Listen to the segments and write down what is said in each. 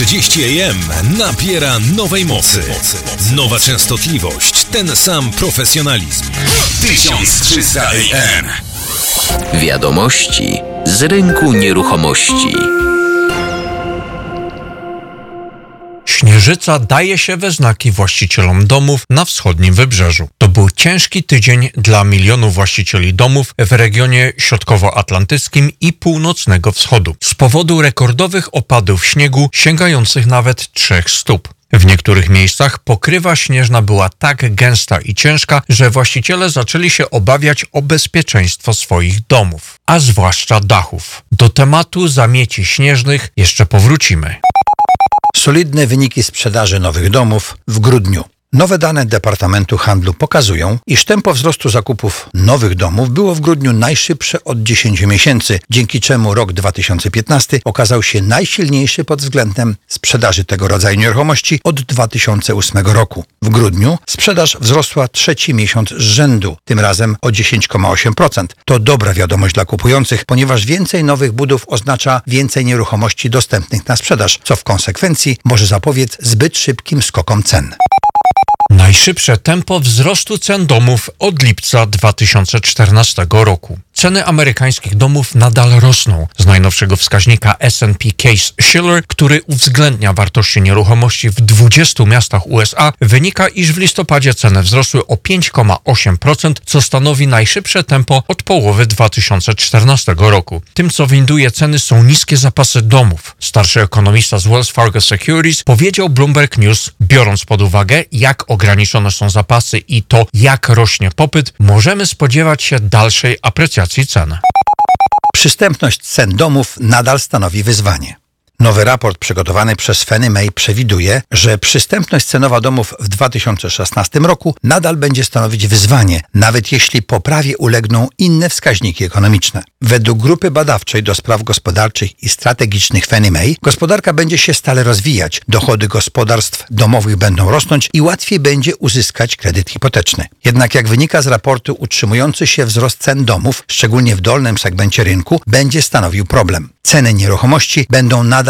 1030 AM nabiera nowej mocy. Nowa częstotliwość, ten sam profesjonalizm. 1300 AM. Wiadomości z rynku nieruchomości. Śnieżyca daje się we znaki właścicielom domów na wschodnim wybrzeżu. Był ciężki tydzień dla milionów właścicieli domów w regionie środkowoatlantyckim i północnego wschodu z powodu rekordowych opadów śniegu sięgających nawet trzech stóp. W niektórych miejscach pokrywa śnieżna była tak gęsta i ciężka, że właściciele zaczęli się obawiać o bezpieczeństwo swoich domów, a zwłaszcza dachów. Do tematu zamieci śnieżnych jeszcze powrócimy. Solidne wyniki sprzedaży nowych domów w grudniu. Nowe dane Departamentu Handlu pokazują, iż tempo wzrostu zakupów nowych domów było w grudniu najszybsze od 10 miesięcy, dzięki czemu rok 2015 okazał się najsilniejszy pod względem sprzedaży tego rodzaju nieruchomości od 2008 roku. W grudniu sprzedaż wzrosła trzeci miesiąc z rzędu, tym razem o 10,8%. To dobra wiadomość dla kupujących, ponieważ więcej nowych budów oznacza więcej nieruchomości dostępnych na sprzedaż, co w konsekwencji może zapobiec zbyt szybkim skokom cen. Najszybsze tempo wzrostu cen domów od lipca 2014 roku. Ceny amerykańskich domów nadal rosną. Z najnowszego wskaźnika S&P Case Shiller, który uwzględnia wartości nieruchomości w 20 miastach USA, wynika, iż w listopadzie ceny wzrosły o 5,8%, co stanowi najszybsze tempo od połowy 2014 roku. Tym, co winduje ceny, są niskie zapasy domów. Starszy ekonomista z Wells Fargo Securities powiedział Bloomberg News, biorąc pod uwagę, jak ograniczone są zapasy i to, jak rośnie popyt, możemy spodziewać się dalszej aprecjacji cen. Przystępność cen domów nadal stanowi wyzwanie. Nowy raport przygotowany przez Fannie Mae przewiduje, że przystępność cenowa domów w 2016 roku nadal będzie stanowić wyzwanie, nawet jeśli poprawie ulegną inne wskaźniki ekonomiczne. Według grupy badawczej do spraw gospodarczych i strategicznych Fannie Mae gospodarka będzie się stale rozwijać, dochody gospodarstw domowych będą rosnąć i łatwiej będzie uzyskać kredyt hipoteczny. Jednak jak wynika z raportu, utrzymujący się wzrost cen domów, szczególnie w dolnym segmencie rynku, będzie stanowił problem. Ceny nieruchomości będą nadal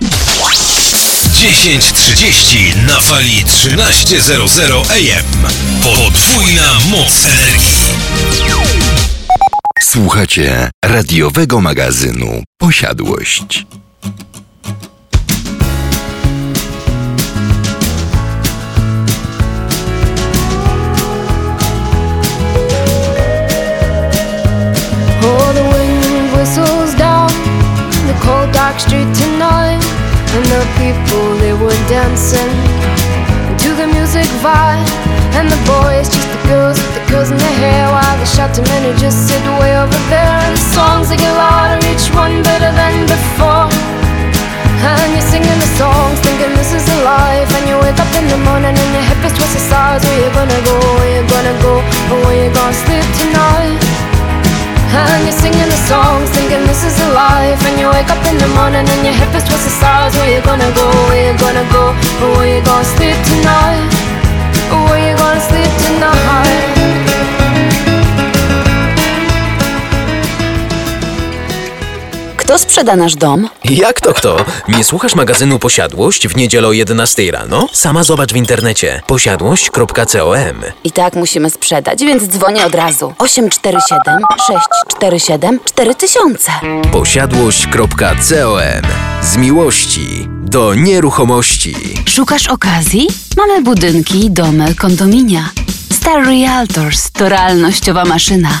10.30 na fali 13.00 AM. Podwójna moc energii. Słuchacie radiowego magazynu Posiadłość. Oh, the wind whistles down the cold dark street and the people they were dancing to the music vibe, and the boys just the girls with the girls in their hair, while the shouting men who just sit way over there, and the songs they get louder, each one better than before. And you're singing the songs, thinking this is a life. And you wake up in the morning and your hip is twisted sides. Where you gonna go? Where you gonna go? Or where you gonna sleep tonight? And you're singing the songs, thinking this is a life. And you wake up in the morning and your hip is twisted sides. Where you gonna go? Where you gonna go? Where you gonna sleep tonight? Where you gonna sleep tonight? Kto sprzeda nasz dom? Jak to kto? Nie słuchasz magazynu Posiadłość w niedzielę o 11 rano? Sama zobacz w internecie posiadłość.com. I tak musimy sprzedać, więc dzwonię od razu. 847 647 4000 Posiadłość.com Z miłości do nieruchomości. Szukasz okazji? Mamy budynki, domy, kondominia. Star Realtors to realnościowa maszyna.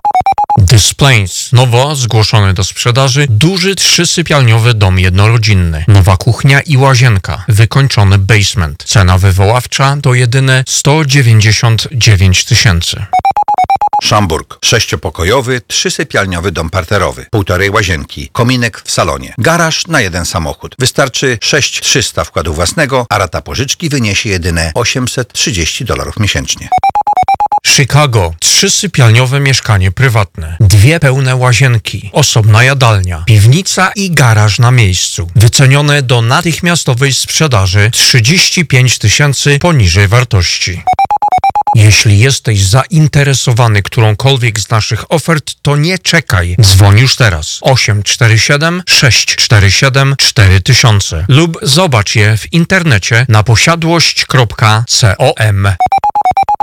Des Plains. Nowo zgłoszony do sprzedaży duży trzysypialniowy dom jednorodzinny. Nowa kuchnia i łazienka. Wykończony basement. Cena wywoławcza to jedyne 199 tysięcy. Szamburg. Sześciopokojowy, trzysypialniowy dom parterowy. Półtorej łazienki. Kominek w salonie. Garaż na jeden samochód. Wystarczy 6300 wkładu własnego, a rata pożyczki wyniesie jedyne 830 dolarów miesięcznie. Chicago. Trzysypialniowe mieszkanie prywatne. Dwie pełne łazienki. Osobna jadalnia. Piwnica i garaż na miejscu. Wycenione do natychmiastowej sprzedaży 35 tysięcy poniżej wartości. Jeśli jesteś zainteresowany którąkolwiek z naszych ofert, to nie czekaj. Dzwoń już teraz. 847 647 4000 lub zobacz je w internecie na posiadłość.com.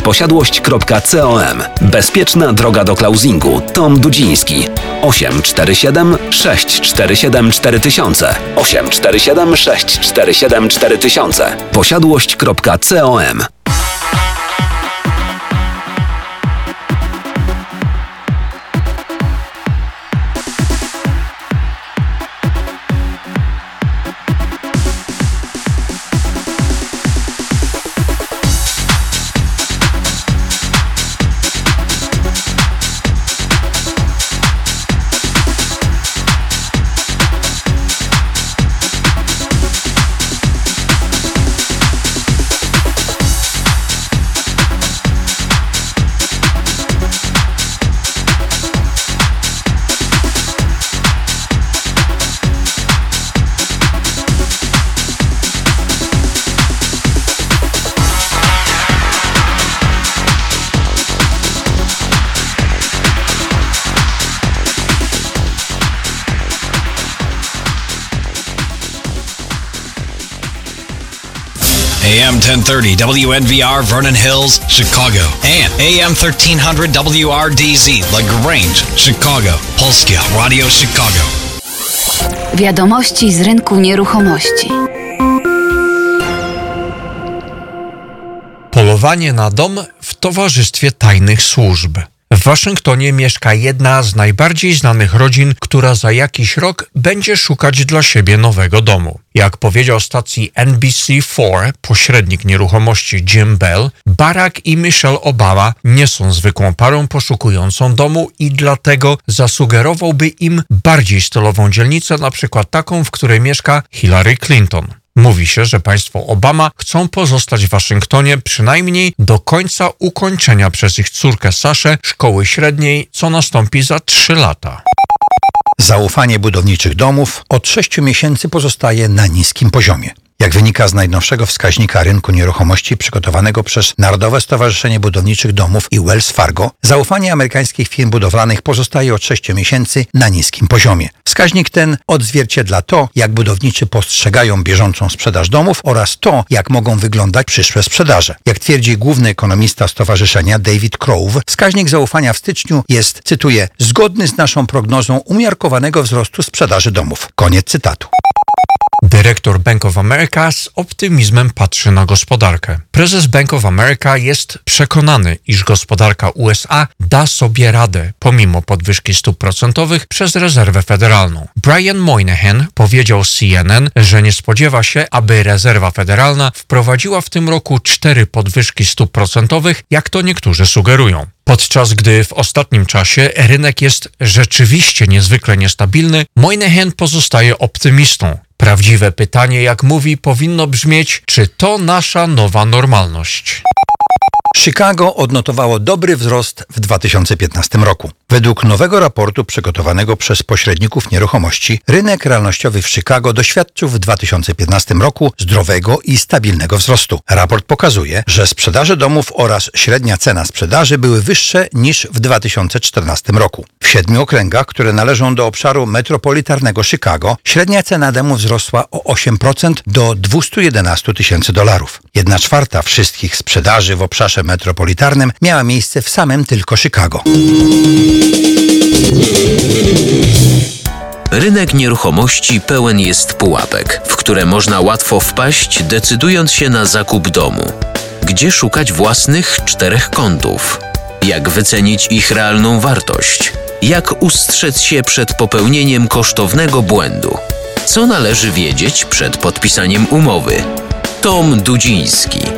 posiadłość.com. Bezpieczna droga do closingu. Tom Dudziński. 847 647 4000. 847 647 4000. Posiadłość.com. 1030 WNVR Vernon Hills, Chicago. And AM 1300 WRDZ LaGrange, Chicago. Polskie Radio Chicago. Wiadomości z rynku nieruchomości. Polowanie na dom w towarzystwie tajnych służb. W Waszyngtonie mieszka jedna z najbardziej znanych rodzin, która za jakiś rok będzie szukać dla siebie nowego domu. Jak powiedział stacji NBC4 pośrednik nieruchomości Jim Bell, Barack i Michelle Obama nie są zwykłą parą poszukującą domu i dlatego zasugerowałby im bardziej stylową dzielnicę, na przykład taką, w której mieszka Hillary Clinton. Mówi się, że państwo Obama chcą pozostać w Waszyngtonie przynajmniej do końca ukończenia przez ich córkę Saszę szkoły średniej, co nastąpi za trzy lata. Zaufanie budowniczych domów od 6 miesięcy pozostaje na niskim poziomie. Jak wynika z najnowszego wskaźnika rynku nieruchomości przygotowanego przez Narodowe Stowarzyszenie Budowniczych Domów i Wells Fargo, zaufanie amerykańskich firm budowlanych pozostaje od 6 miesięcy na niskim poziomie. Wskaźnik ten odzwierciedla to, jak budowniczy postrzegają bieżącą sprzedaż domów oraz to, jak mogą wyglądać przyszłe sprzedaże. Jak twierdzi główny ekonomista stowarzyszenia David Crowe, wskaźnik zaufania w styczniu jest, cytuję, zgodny z naszą prognozą umiarkowanego wzrostu sprzedaży domów. Koniec cytatu. Dyrektor Bank of America z optymizmem patrzy na gospodarkę. Prezes Bank of America jest przekonany, iż gospodarka USA da sobie radę pomimo podwyżki stóp procentowych przez rezerwę federalną. Brian Moynihan powiedział CNN, że nie spodziewa się, aby rezerwa federalna wprowadziła w tym roku cztery podwyżki stóp procentowych, jak to niektórzy sugerują. Podczas gdy w ostatnim czasie rynek jest rzeczywiście niezwykle niestabilny, Moynihan pozostaje optymistą. Prawdziwe pytanie, jak mówi, powinno brzmieć, czy to nasza nowa normalność? Chicago odnotowało dobry wzrost w 2015 roku. Według nowego raportu przygotowanego przez pośredników nieruchomości, rynek realnościowy w Chicago doświadczył w 2015 roku zdrowego i stabilnego wzrostu. Raport pokazuje, że sprzedaże domów oraz średnia cena sprzedaży były wyższe niż w 2014 roku. W siedmiu okręgach, które należą do obszaru metropolitarnego Chicago, średnia cena domu wzrosła o 8% do 211 tysięcy dolarów. Jedna czwarta wszystkich sprzedaży w obszarze metropolitarnym miała miejsce w samym tylko Chicago. Rynek nieruchomości pełen jest pułapek, w które można łatwo wpaść, decydując się na zakup domu. Gdzie szukać własnych czterech kątów? Jak wycenić ich realną wartość? Jak ustrzec się przed popełnieniem kosztownego błędu? Co należy wiedzieć przed podpisaniem umowy? Tom Dudziński.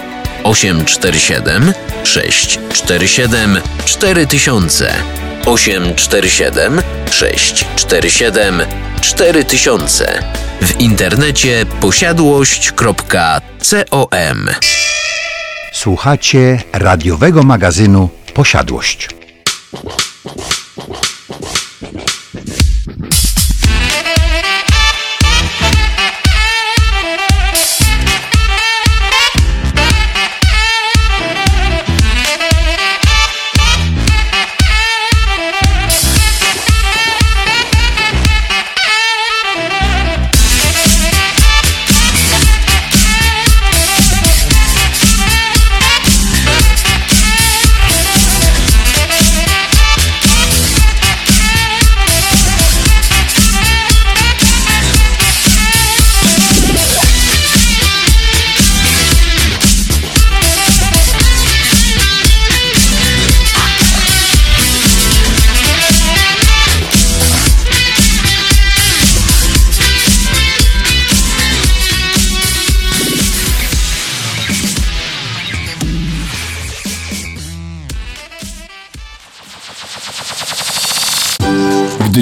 847 647 4000 847 647 4000 w internecie posiadłość.com Słuchacie radiowego magazynu Posiadłość.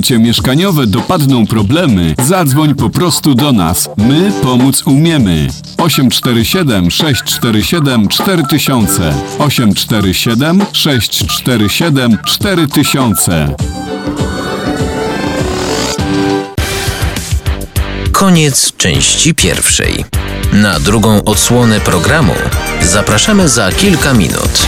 Gdy cię mieszkaniowe dopadną problemy, zadzwoń po prostu do nas. My pomóc umiemy. 847 647 4000 847 647 4000 Koniec części pierwszej. Na drugą odsłonę programu zapraszamy za kilka minut.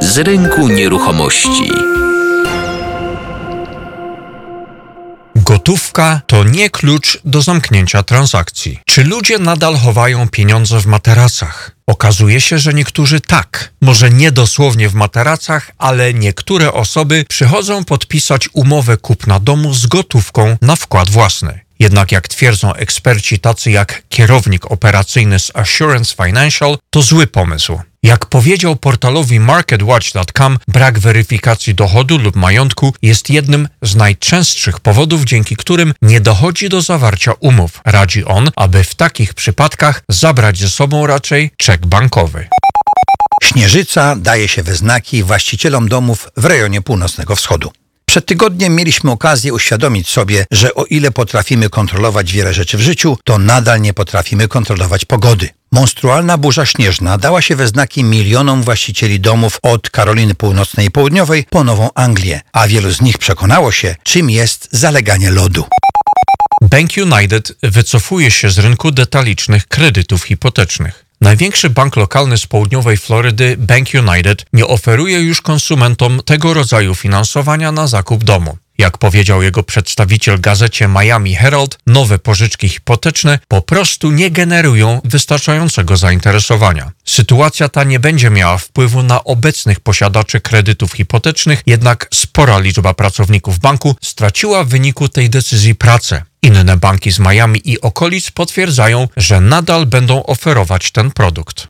Z rynku nieruchomości. Gotówka to nie klucz do zamknięcia transakcji. Czy ludzie nadal chowają pieniądze w materacach? Okazuje się, że niektórzy tak. Może nie dosłownie w materacach, ale niektóre osoby przychodzą podpisać umowę kupna domu z gotówką na wkład własny. Jednak jak twierdzą eksperci tacy jak kierownik operacyjny z Assurance Financial, to zły pomysł. Jak powiedział portalowi MarketWatch.com, brak weryfikacji dochodu lub majątku jest jednym z najczęstszych powodów, dzięki którym nie dochodzi do zawarcia umów. Radzi on, aby w takich przypadkach zabrać ze sobą raczej czek bankowy. Śnieżyca daje się we znaki właścicielom domów w rejonie północnego wschodu. Przed tygodniem mieliśmy okazję uświadomić sobie, że o ile potrafimy kontrolować wiele rzeczy w życiu, to nadal nie potrafimy kontrolować pogody. Monstrualna burza śnieżna dała się we znaki milionom właścicieli domów od Karoliny Północnej i Południowej po Nową Anglię, a wielu z nich przekonało się, czym jest zaleganie lodu. Bank United wycofuje się z rynku detalicznych kredytów hipotecznych. Największy bank lokalny z południowej Florydy, Bank United, nie oferuje już konsumentom tego rodzaju finansowania na zakup domu. Jak powiedział jego przedstawiciel gazecie Miami Herald, nowe pożyczki hipoteczne po prostu nie generują wystarczającego zainteresowania. Sytuacja ta nie będzie miała wpływu na obecnych posiadaczy kredytów hipotecznych, jednak spora liczba pracowników banku straciła w wyniku tej decyzji pracę. Inne banki z Miami i okolic potwierdzają, że nadal będą oferować ten produkt.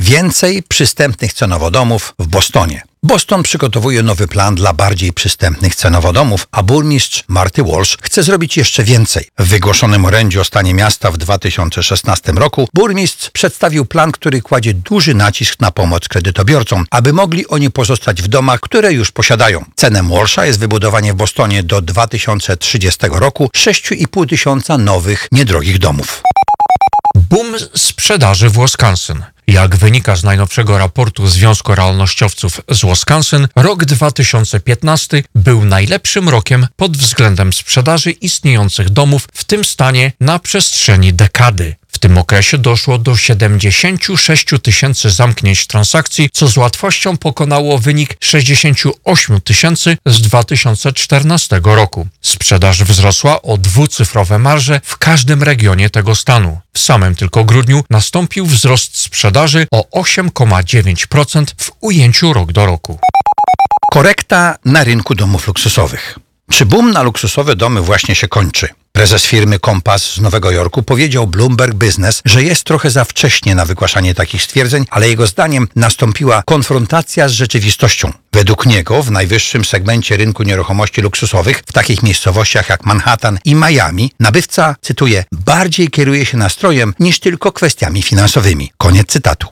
Więcej przystępnych cenowo domów w Bostonie. Boston przygotowuje nowy plan dla bardziej przystępnych cenowo domów, a burmistrz Marty Walsh chce zrobić jeszcze więcej. W wygłoszonym orędziu o stanie miasta w 2016 roku burmistrz przedstawił plan, który kładzie duży nacisk na pomoc kredytobiorcom, aby mogli oni pozostać w domach, które już posiadają. Cenem Walsha jest wybudowanie w Bostonie do 2030 roku 6,5 tysiąca nowych, niedrogich domów. Boom sprzedaży w Wisconsin. Jak wynika z najnowszego raportu Związku Realnościowców z Wisconsin, rok 2015 był najlepszym rokiem pod względem sprzedaży istniejących domów w tym stanie na przestrzeni dekady. Tym okresie doszło do 76 tysięcy zamknięć transakcji, co z łatwością pokonało wynik 68 tysięcy z 2014 roku. Sprzedaż wzrosła o dwucyfrowe marże w każdym regionie tego stanu. W samym tylko grudniu nastąpił wzrost sprzedaży o 8,9% w ujęciu rok do roku. Korekta na rynku domów luksusowych. Czy boom na luksusowe domy właśnie się kończy? Prezes firmy Kompas z Nowego Jorku powiedział Bloomberg Business, że jest trochę za wcześnie na wygłaszanie takich stwierdzeń, ale jego zdaniem nastąpiła konfrontacja z rzeczywistością. Według niego w najwyższym segmencie rynku nieruchomości luksusowych, w takich miejscowościach jak Manhattan i Miami, nabywca, cytuję, bardziej kieruje się nastrojem niż tylko kwestiami finansowymi. Koniec cytatu.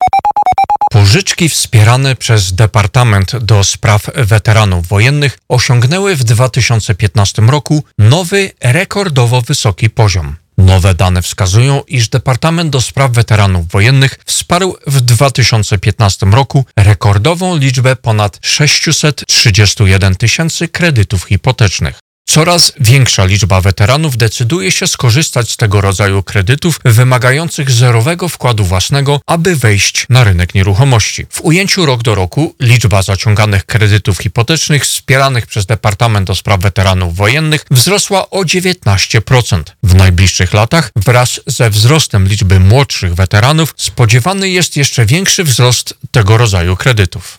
Pożyczki wspierane przez Departament do Spraw Weteranów Wojennych osiągnęły w 2015 roku nowy, rekordowo wysoki poziom. Nowe dane wskazują, iż Departament do Spraw Weteranów Wojennych wsparł w 2015 roku rekordową liczbę ponad 631 tysięcy kredytów hipotecznych. Coraz większa liczba weteranów decyduje się skorzystać z tego rodzaju kredytów wymagających zerowego wkładu własnego, aby wejść na rynek nieruchomości. W ujęciu rok do roku liczba zaciąganych kredytów hipotecznych wspieranych przez Departament do Spraw Weteranów Wojennych wzrosła o 19%. W najbliższych latach wraz ze wzrostem liczby młodszych weteranów spodziewany jest jeszcze większy wzrost tego rodzaju kredytów.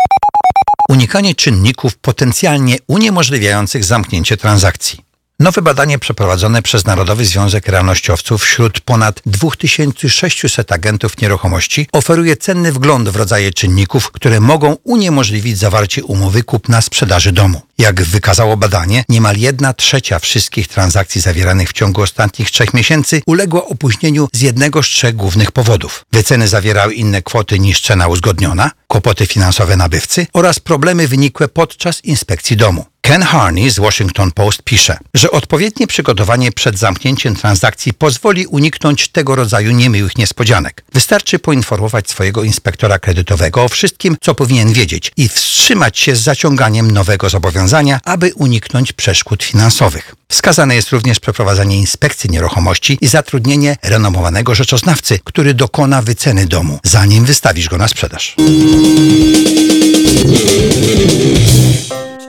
Unikanie czynników potencjalnie uniemożliwiających zamknięcie transakcji. Nowe badanie przeprowadzone przez Narodowy Związek Realnościowców wśród ponad 2600 agentów nieruchomości oferuje cenny wgląd w rodzaje czynników, które mogą uniemożliwić zawarcie umowy kupna-sprzedaży domu. Jak wykazało badanie, niemal jedna trzecia wszystkich transakcji zawieranych w ciągu ostatnich trzech miesięcy uległa opóźnieniu z jednego z trzech głównych powodów. Wyceny zawierały inne kwoty niż cena uzgodniona, kłopoty finansowe nabywcy oraz problemy wynikłe podczas inspekcji domu. Ken Harney z Washington Post pisze, że odpowiednie przygotowanie przed zamknięciem transakcji pozwoli uniknąć tego rodzaju niemiłych niespodzianek. Wystarczy poinformować swojego inspektora kredytowego o wszystkim, co powinien wiedzieć i wstrzymać się z zaciąganiem nowego zobowiązania, aby uniknąć przeszkód finansowych. Wskazane jest również przeprowadzenie inspekcji nieruchomości i zatrudnienie renomowanego rzeczoznawcy, który dokona wyceny domu, zanim wystawisz go na sprzedaż.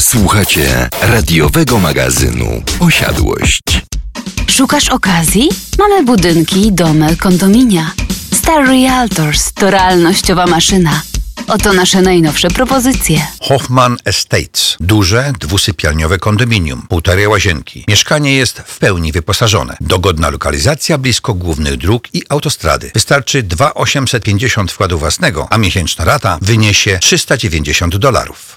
Słuchacie radiowego magazynu Posiadłość. Szukasz okazji? Mamy budynki, domy, kondominia. Star Realtors to realnościowa maszyna. Oto nasze najnowsze propozycje. Hoffman Estates. Duże, dwusypialniowe kondominium, półtorej łazienki. Mieszkanie jest w pełni wyposażone. Dogodna lokalizacja blisko głównych dróg i autostrady. Wystarczy 2,850 wkładu własnego, a miesięczna rata wyniesie 390 dolarów.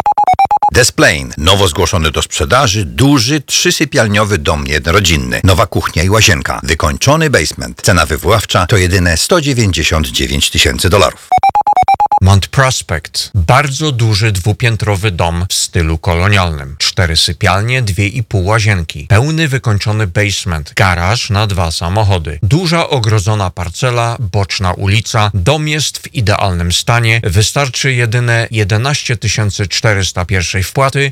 Desplain. Nowo zgłoszony do sprzedaży, duży, trzysypialniowy dom jednorodzinny. Nowa kuchnia i łazienka. Wykończony basement. Cena wywoławcza to jedyne 199 tysięcy dolarów. Mount Prospect. Bardzo duży dwupiętrowy dom w stylu kolonialnym. Cztery sypialnie, dwie i pół łazienki. Pełny wykończony basement. Garaż na dwa samochody. Duża ogrodzona parcela, boczna ulica. Dom jest w idealnym stanie. Wystarczy jedyne 11 400 pierwszej wpłaty.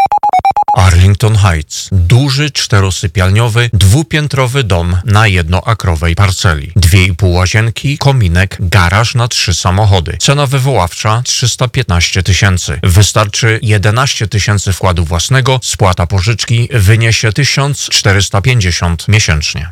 Arlington Heights. Duży, czterosypialniowy, dwupiętrowy dom na jednoakrowej parceli. Dwie i pół łazienki, kominek, garaż na trzy samochody. Cena wywoławcza 315 tysięcy. Wystarczy 11 tysięcy wkładu własnego, spłata pożyczki wyniesie 1450 miesięcznie.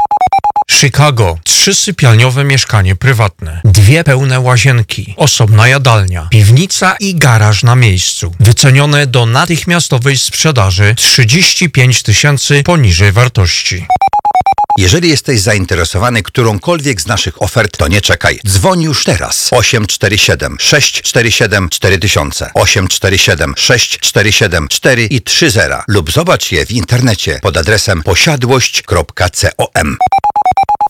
Chicago. Trzysypialniowe mieszkanie prywatne. Dwie pełne łazienki. Osobna jadalnia. Piwnica i garaż na miejscu. Wycenione do natychmiastowej sprzedaży 35 tysięcy poniżej wartości. Jeżeli jesteś zainteresowany którąkolwiek z naszych ofert, to nie czekaj. Dzwoń już teraz. 847 647 4000 847 647 4 i 30 lub zobacz je w internecie pod adresem posiadłość.com.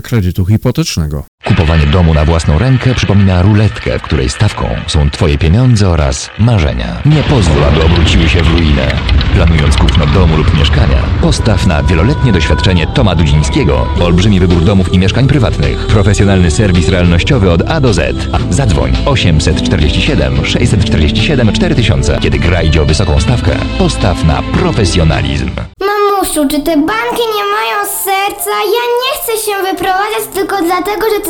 kredytu hipotecznego. Kupowanie domu na własną rękę przypomina ruletkę, w której stawką są Twoje pieniądze oraz marzenia. Nie pozwól, aby obróciły się w ruinę. Planując kupno domu lub mieszkania, postaw na wieloletnie doświadczenie Toma Dudzińskiego, olbrzymi wybór domów i mieszkań prywatnych, profesjonalny serwis realnościowy od A do Z. Zadzwoń 847 647 4000. Kiedy gra idzie o wysoką stawkę, postaw na profesjonalizm. Mamusiu, czy te banki nie mają serca? Ja nie chcę się wyprowadzać tylko dlatego, że ty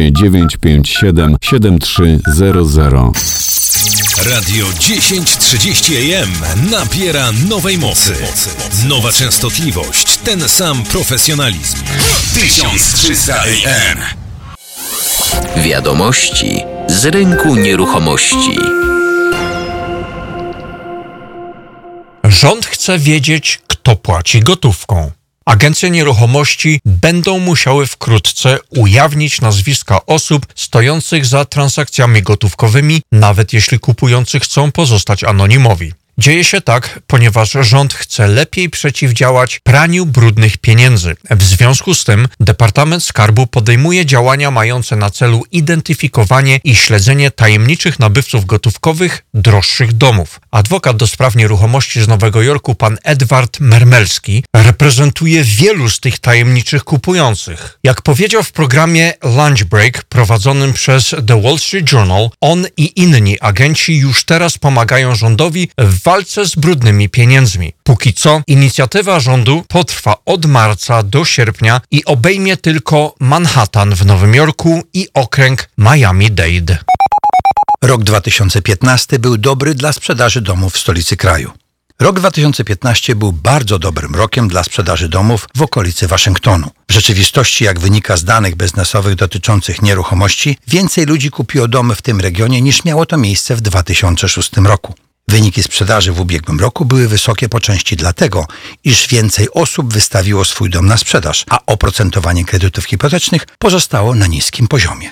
957 7300 Radio 1030 AM nabiera nowej mocy. Nowa częstotliwość, ten sam profesjonalizm. 1300 AM. Wiadomości z rynku nieruchomości. Rząd chce wiedzieć, kto płaci gotówką. Agencje nieruchomości będą musiały wkrótce ujawnić nazwiska osób stojących za transakcjami gotówkowymi, nawet jeśli kupujący chcą pozostać anonimowi. Dzieje się tak, ponieważ rząd chce lepiej przeciwdziałać praniu brudnych pieniędzy. W związku z tym Departament Skarbu podejmuje działania mające na celu identyfikowanie i śledzenie tajemniczych nabywców gotówkowych droższych domów. Adwokat do spraw nieruchomości z Nowego Jorku, pan Edward Mermelski, reprezentuje wielu z tych tajemniczych kupujących. Jak powiedział w programie Lunch Break prowadzonym przez The Wall Street Journal, on i inni agenci już teraz pomagają rządowi w walce z brudnymi pieniędzmi. Póki co inicjatywa rządu potrwa od marca do sierpnia i obejmie tylko Manhattan w Nowym Jorku i okręg Miami-Dade. Rok 2015 był dobry dla sprzedaży domów w stolicy kraju. Rok 2015 był bardzo dobrym rokiem dla sprzedaży domów w okolicy Waszyngtonu. W rzeczywistości, jak wynika z danych biznesowych dotyczących nieruchomości, więcej ludzi kupiło domy w tym regionie niż miało to miejsce w 2006 roku. Wyniki sprzedaży w ubiegłym roku były wysokie po części dlatego, iż więcej osób wystawiło swój dom na sprzedaż, a oprocentowanie kredytów hipotecznych pozostało na niskim poziomie.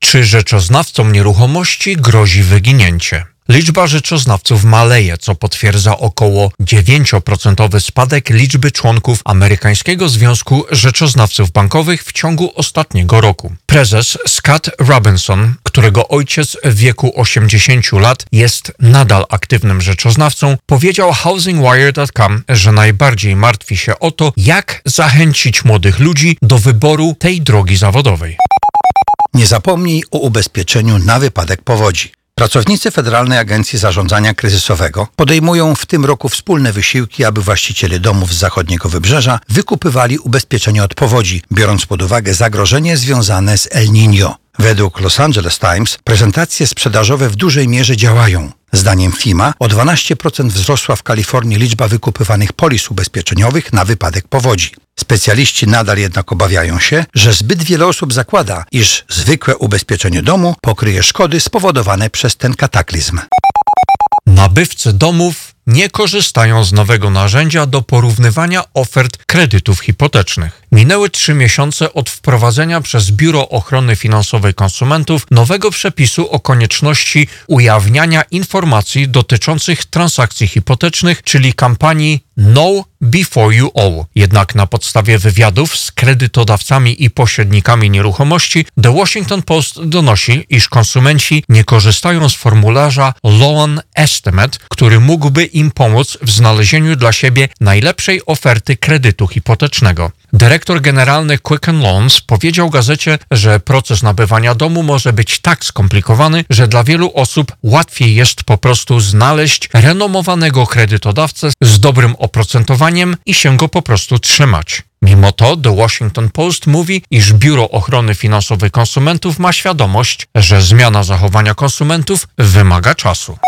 Czy rzeczoznawcom nieruchomości grozi wyginięcie? Liczba rzeczoznawców maleje, co potwierdza około 9% spadek liczby członków Amerykańskiego Związku Rzeczoznawców Bankowych w ciągu ostatniego roku. Prezes Scott Robinson, którego ojciec w wieku 80 lat jest nadal aktywnym rzeczoznawcą, powiedział HousingWire.com, że najbardziej martwi się o to, jak zachęcić młodych ludzi do wyboru tej drogi zawodowej. Nie zapomnij o ubezpieczeniu na wypadek powodzi. Pracownicy Federalnej Agencji Zarządzania Kryzysowego podejmują w tym roku wspólne wysiłki, aby właściciele domów z zachodniego wybrzeża wykupywali ubezpieczenie od powodzi, biorąc pod uwagę zagrożenie związane z El Niño. Według Los Angeles Times prezentacje sprzedażowe w dużej mierze działają. Zdaniem FIMA o 12% wzrosła w Kalifornii liczba wykupywanych polis ubezpieczeniowych na wypadek powodzi. Specjaliści nadal jednak obawiają się, że zbyt wiele osób zakłada, iż zwykłe ubezpieczenie domu pokryje szkody spowodowane przez ten kataklizm. Nabywcy domów nie korzystają z nowego narzędzia do porównywania ofert kredytów hipotecznych. Minęły trzy miesiące od wprowadzenia przez Biuro Ochrony Finansowej Konsumentów nowego przepisu o konieczności ujawniania informacji dotyczących transakcji hipotecznych, czyli kampanii Know Before You Owe. Jednak na podstawie wywiadów z kredytodawcami i pośrednikami nieruchomości The Washington Post donosi, iż konsumenci nie korzystają z formularza Loan Estimate, który mógłby im pomóc w znalezieniu dla siebie najlepszej oferty kredytu hipotecznego. Dyrektor generalny Quicken Loans powiedział gazecie, że proces nabywania domu może być tak skomplikowany, że dla wielu osób łatwiej jest po prostu znaleźć renomowanego kredytodawcę z dobrym oprocentowaniem i się go po prostu trzymać. Mimo to The Washington Post mówi, iż Biuro Ochrony Finansowej Konsumentów ma świadomość, że zmiana zachowania konsumentów wymaga czasu.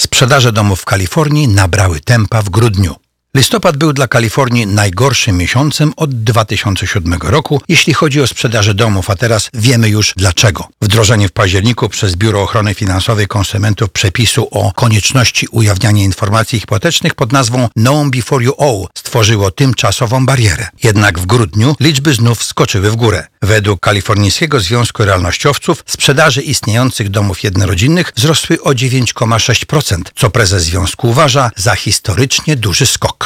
Sprzedaże domów w Kalifornii nabrały tempa w grudniu. Listopad był dla Kalifornii najgorszym miesiącem od 2007 roku, jeśli chodzi o sprzedaże domów, a teraz wiemy już dlaczego. Wdrożenie w październiku przez Biuro Ochrony Finansowej Konsumentów przepisu o konieczności ujawniania informacji hipotecznych pod nazwą Known Before You Owe stworzyło tymczasową barierę. Jednak w grudniu liczby znów skoczyły w górę. Według Kalifornijskiego Związku Realnościowców sprzedaży istniejących domów jednorodzinnych wzrosły o 9,6%, co prezes związku uważa za historycznie duży skok.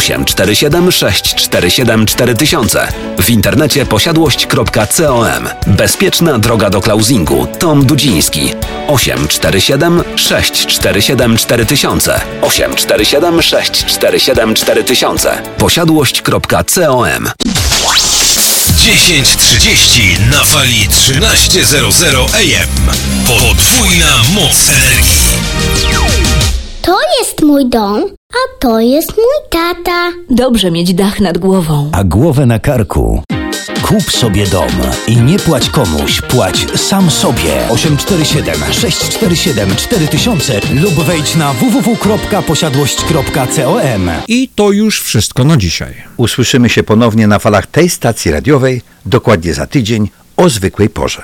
847 647 4000. W internecie posiadłość.com. Bezpieczna droga do closingu. Tom Dudziński. 847 647 4000. 847 647 4000. Posiadłość.com. 10.30 na fali 13.00 AM. Podwójna moc energii. To jest mój dom, a to jest mój tata. Dobrze mieć dach nad głową. A głowę na karku. Kup sobie dom i nie płać komuś, płać sam sobie. 847 647 4000 lub wejdź na www.posiadłość.com. I to już wszystko na dzisiaj. Usłyszymy się ponownie na falach tej stacji radiowej dokładnie za tydzień o zwykłej porze.